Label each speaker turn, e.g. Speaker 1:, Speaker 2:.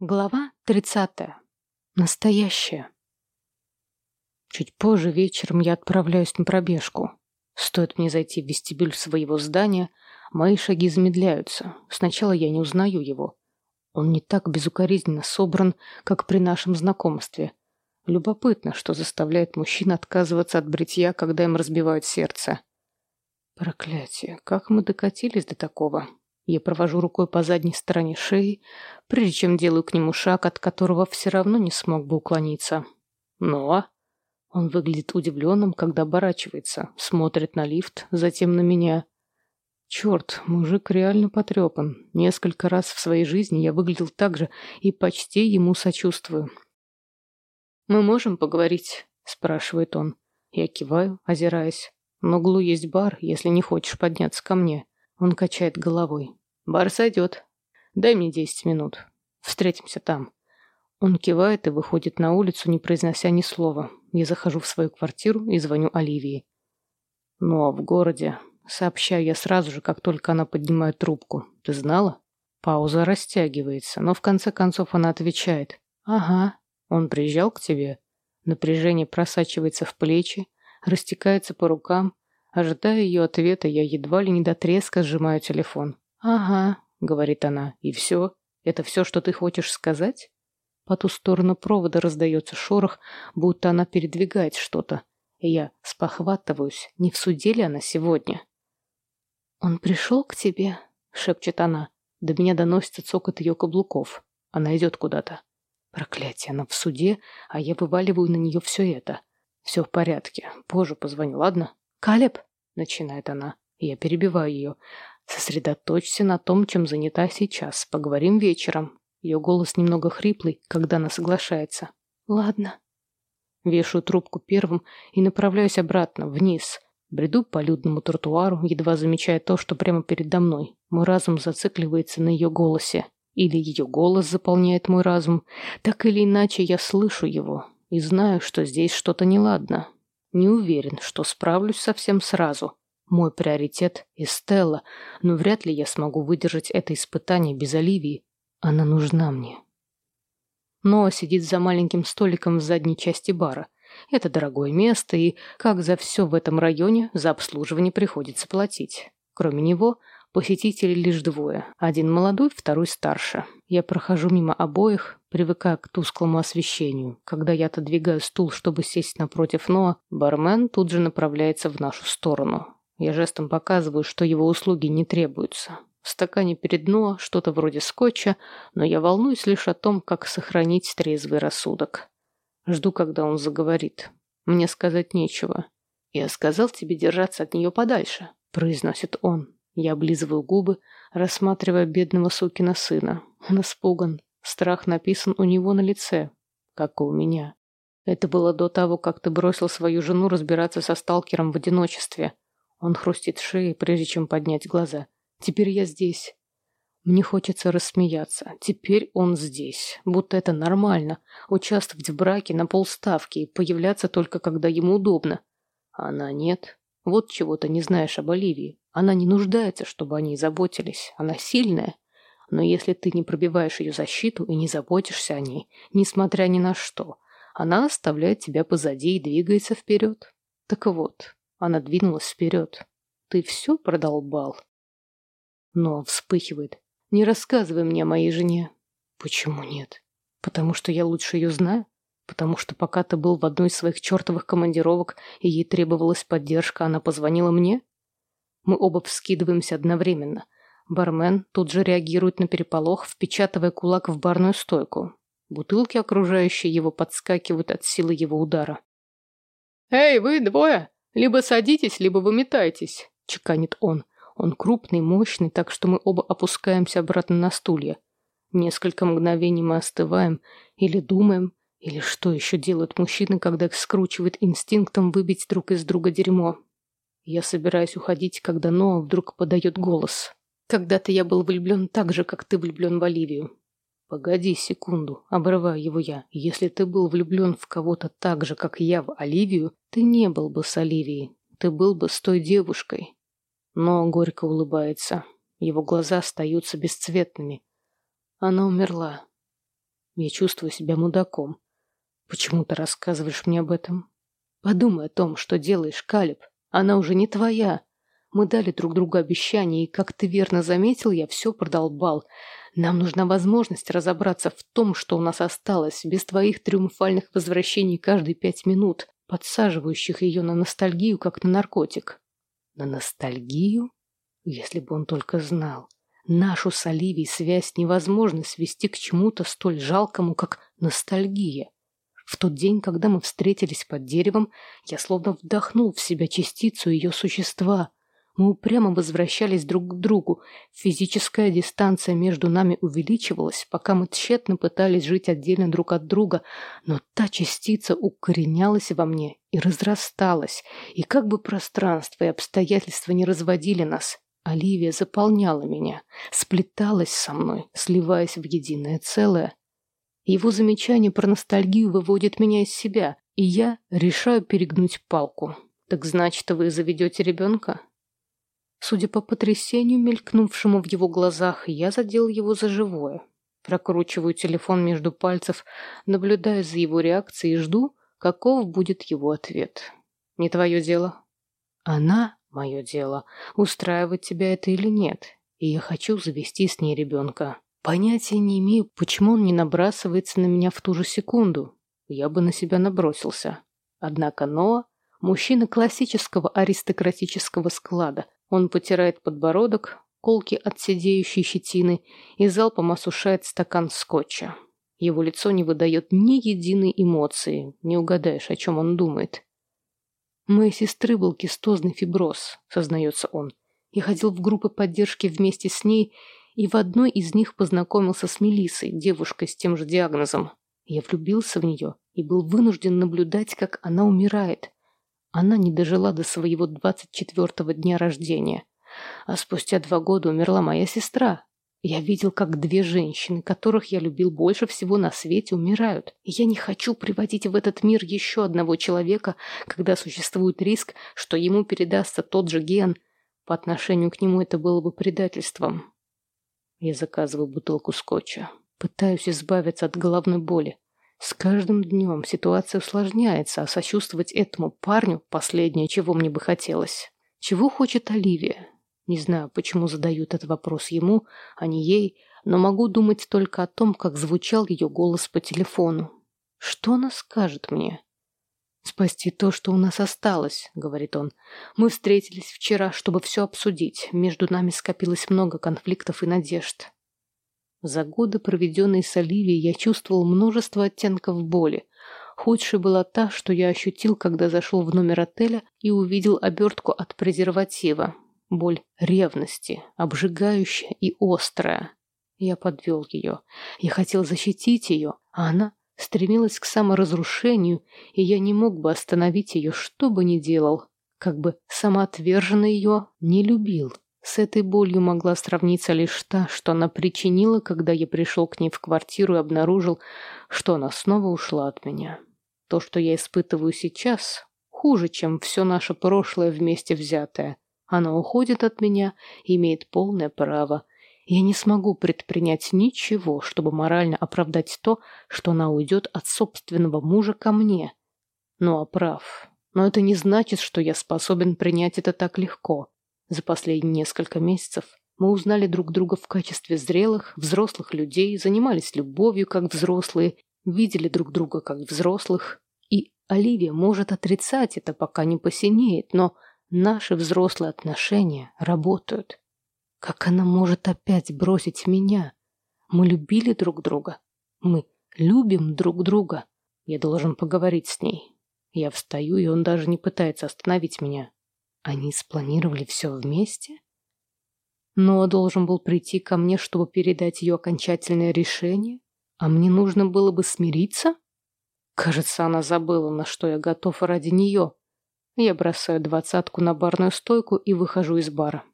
Speaker 1: Глава 30. Настоящая. Чуть позже вечером я отправляюсь на пробежку. Стоит мне зайти в вестибюль своего здания, мои шаги замедляются. Сначала я не узнаю его. Он не так безукоризненно собран, как при нашем знакомстве. Любопытно, что заставляет мужчин отказываться от бритья, когда им разбивают сердце. Проклятие, как мы докатились до такого? Я провожу рукой по задней стороне шеи, прежде чем делаю к нему шаг, от которого все равно не смог бы уклониться. Ну а? Он выглядит удивленным, когда оборачивается, смотрит на лифт, затем на меня. Черт, мужик реально потрепан. Несколько раз в своей жизни я выглядел так же и почти ему сочувствую. «Мы можем поговорить?» – спрашивает он. Я киваю, озираясь. На углу есть бар, если не хочешь подняться ко мне. Он качает головой. «Бар сойдет. Дай мне десять минут. Встретимся там». Он кивает и выходит на улицу, не произнося ни слова. Я захожу в свою квартиру и звоню Оливии. «Ну а в городе...» Сообщаю я сразу же, как только она поднимает трубку. «Ты знала?» Пауза растягивается, но в конце концов она отвечает. «Ага. Он приезжал к тебе?» Напряжение просачивается в плечи, растекается по рукам, Ожидая ее ответа, я едва ли не до треска сжимаю телефон. «Ага», — говорит она, — «и все? Это все, что ты хочешь сказать?» По ту сторону провода раздается шорох, будто она передвигает что-то. Я спохватываюсь, не в суде ли она сегодня. «Он пришел к тебе?» — шепчет она. До меня доносится цокот ее каблуков. Она идет куда-то. Проклятие, она в суде, а я вываливаю на нее все это. Все в порядке. Позже позвоню, ладно? «Калеб?» — начинает она. Я перебиваю ее. «Сосредоточься на том, чем занята сейчас. Поговорим вечером». Ее голос немного хриплый, когда она соглашается. «Ладно». Вешаю трубку первым и направляюсь обратно, вниз. Бреду по людному тротуару, едва замечая то, что прямо передо мной. Мой разум зацикливается на ее голосе. Или ее голос заполняет мой разум. Так или иначе, я слышу его и знаю, что здесь что-то неладно. Не уверен, что справлюсь совсем сразу. Мой приоритет – Эстелла, но вряд ли я смогу выдержать это испытание без Оливии. Она нужна мне. Ноа сидит за маленьким столиком в задней части бара. Это дорогое место, и, как за все в этом районе, за обслуживание приходится платить. Кроме него, посетителей лишь двое. Один молодой, второй старше. Я прохожу мимо обоих, привыкая к тусклому освещению. Когда я отодвигаю стул, чтобы сесть напротив Ноа, бармен тут же направляется в нашу сторону. Я жестом показываю, что его услуги не требуются. В стакане перед Ноа что-то вроде скотча, но я волнуюсь лишь о том, как сохранить трезвый рассудок. Жду, когда он заговорит. Мне сказать нечего. «Я сказал тебе держаться от нее подальше», — произносит он. Я облизываю губы, рассматривая бедного сукина сына. Он испуган, Страх написан у него на лице, как и у меня. Это было до того, как ты бросил свою жену разбираться со сталкером в одиночестве. Он хрустит шеей, прежде чем поднять глаза. Теперь я здесь. Мне хочется рассмеяться. Теперь он здесь. Будто это нормально. Участвовать в браке на полставки и появляться только когда ему удобно. Она нет. Вот чего ты не знаешь об Оливии. Она не нуждается, чтобы о ней заботились. Она сильная. Но если ты не пробиваешь ее защиту и не заботишься о ней, несмотря ни на что, она оставляет тебя позади и двигается вперед. Так вот, она двинулась вперед. Ты все продолбал? Но вспыхивает. Не рассказывай мне о моей жене. Почему нет? Потому что я лучше ее знаю? Потому что пока ты был в одной из своих чертовых командировок и ей требовалась поддержка, она позвонила мне? Мы оба вскидываемся одновременно – Бармен тут же реагирует на переполох, впечатывая кулак в барную стойку. Бутылки, окружающие его, подскакивают от силы его удара. «Эй, вы двое! Либо садитесь, либо выметайтесь!» — чеканит он. Он крупный, мощный, так что мы оба опускаемся обратно на стулья. Несколько мгновений мы остываем или думаем, или что еще делают мужчины, когда их скручивает инстинктом выбить друг из друга дерьмо. Я собираюсь уходить, когда Ноа вдруг подает голос. Когда-то я был влюблен так же, как ты влюблен в Оливию. Погоди секунду, обрываю его я. Если ты был влюблен в кого-то так же, как я в Оливию, ты не был бы с Оливией. Ты был бы с той девушкой. Но горько улыбается. Его глаза остаются бесцветными. Она умерла. Я чувствую себя мудаком. Почему ты рассказываешь мне об этом? Подумай о том, что делаешь, Калиб. Она уже не твоя. Мы дали друг другу обещания, и, как ты верно заметил, я все продолбал. Нам нужна возможность разобраться в том, что у нас осталось, без твоих триумфальных возвращений каждые пять минут, подсаживающих ее на ностальгию, как на наркотик. На ностальгию? Если бы он только знал. Нашу с Оливией связь невозможно свести к чему-то столь жалкому, как ностальгия. В тот день, когда мы встретились под деревом, я словно вдохнул в себя частицу ее существа. Мы упрямо возвращались друг к другу. Физическая дистанция между нами увеличивалась, пока мы тщетно пытались жить отдельно друг от друга, но та частица укоренялась во мне и разрасталась, и как бы пространство и обстоятельства не разводили нас, Оливия заполняла меня, сплеталась со мной, сливаясь в единое целое. Его замечание про ностальгию выводит меня из себя, и я решаю перегнуть палку. Так значит, вы заведете ребенка? Судя по потрясению, мелькнувшему в его глазах, я задел его за живое. Прокручиваю телефон между пальцев, наблюдая за его реакцией и жду, каков будет его ответ. «Не твое дело». «Она — мое дело. Устраивает тебя это или нет. И я хочу завести с ней ребенка. Понятия не имею, почему он не набрасывается на меня в ту же секунду. Я бы на себя набросился. Однако Ноа — мужчина классического аристократического склада — он потирает подбородок, колки от сидеющей щетины и залпом осушает стакан скотча. Его лицо не выдает ни единой эмоции, не угадаешь, о чем он думает. «Моей сестры был кистозный фиброз», — сознается он. «Я ходил в группы поддержки вместе с ней, и в одной из них познакомился с Мелиссой, девушкой с тем же диагнозом. Я влюбился в нее и был вынужден наблюдать, как она умирает. Она не дожила до своего 24-го дня рождения. А спустя два года умерла моя сестра. Я видел, как две женщины, которых я любил больше всего на свете, умирают. И я не хочу приводить в этот мир еще одного человека, когда существует риск, что ему передастся тот же ген. По отношению к нему это было бы предательством. Я заказываю бутылку скотча. Пытаюсь избавиться от головной боли. С каждым днем ситуация усложняется, а сочувствовать этому парню – последнее, чего мне бы хотелось. Чего хочет Оливия? Не знаю, почему задают этот вопрос ему, а не ей, но могу думать только о том, как звучал ее голос по телефону. Что она скажет мне? «Спасти то, что у нас осталось», — говорит он. «Мы встретились вчера, чтобы все обсудить. Между нами скопилось много конфликтов и надежд. За годы, проведенные с Оливией, я чувствовал множество оттенков боли. Худшей была та, что я ощутил, когда зашел в номер отеля и увидел обертку от презерватива. Боль ревности, обжигающая и острая. Я подвел ее. Я хотел защитить ее, а она стремилась к саморазрушению, и я не мог бы остановить ее, что бы ни делал. Как бы самоотверженно ее не любил. С этой болью могла сравниться лишь та, что она причинила, когда я пришел к ней в квартиру и обнаружил, что она снова ушла от меня. То, что я испытываю сейчас, хуже, чем все наше прошлое вместе взятое. Она уходит от меня и имеет полное право. Я не смогу предпринять ничего, чтобы морально оправдать то, что она уйдет от собственного мужа ко мне. Ну а прав. Но это не значит, что я способен принять это так легко. За последние несколько месяцев мы узнали друг друга в качестве зрелых, взрослых людей, занимались любовью как взрослые, видели друг друга как взрослых. И Оливия может отрицать это, пока не посинеет, но наши взрослые отношения работают. Как она может опять бросить меня? Мы любили друг друга. Мы любим друг друга. Я должен поговорить с ней. Я встаю, и он даже не пытается остановить меня. Они спланировали все вместе? Но должен был прийти ко мне, чтобы передать ее окончательное решение, а мне нужно было бы смириться? Кажется, она забыла, на что я готов ради нее. Я бросаю двадцатку на барную стойку и выхожу из бара.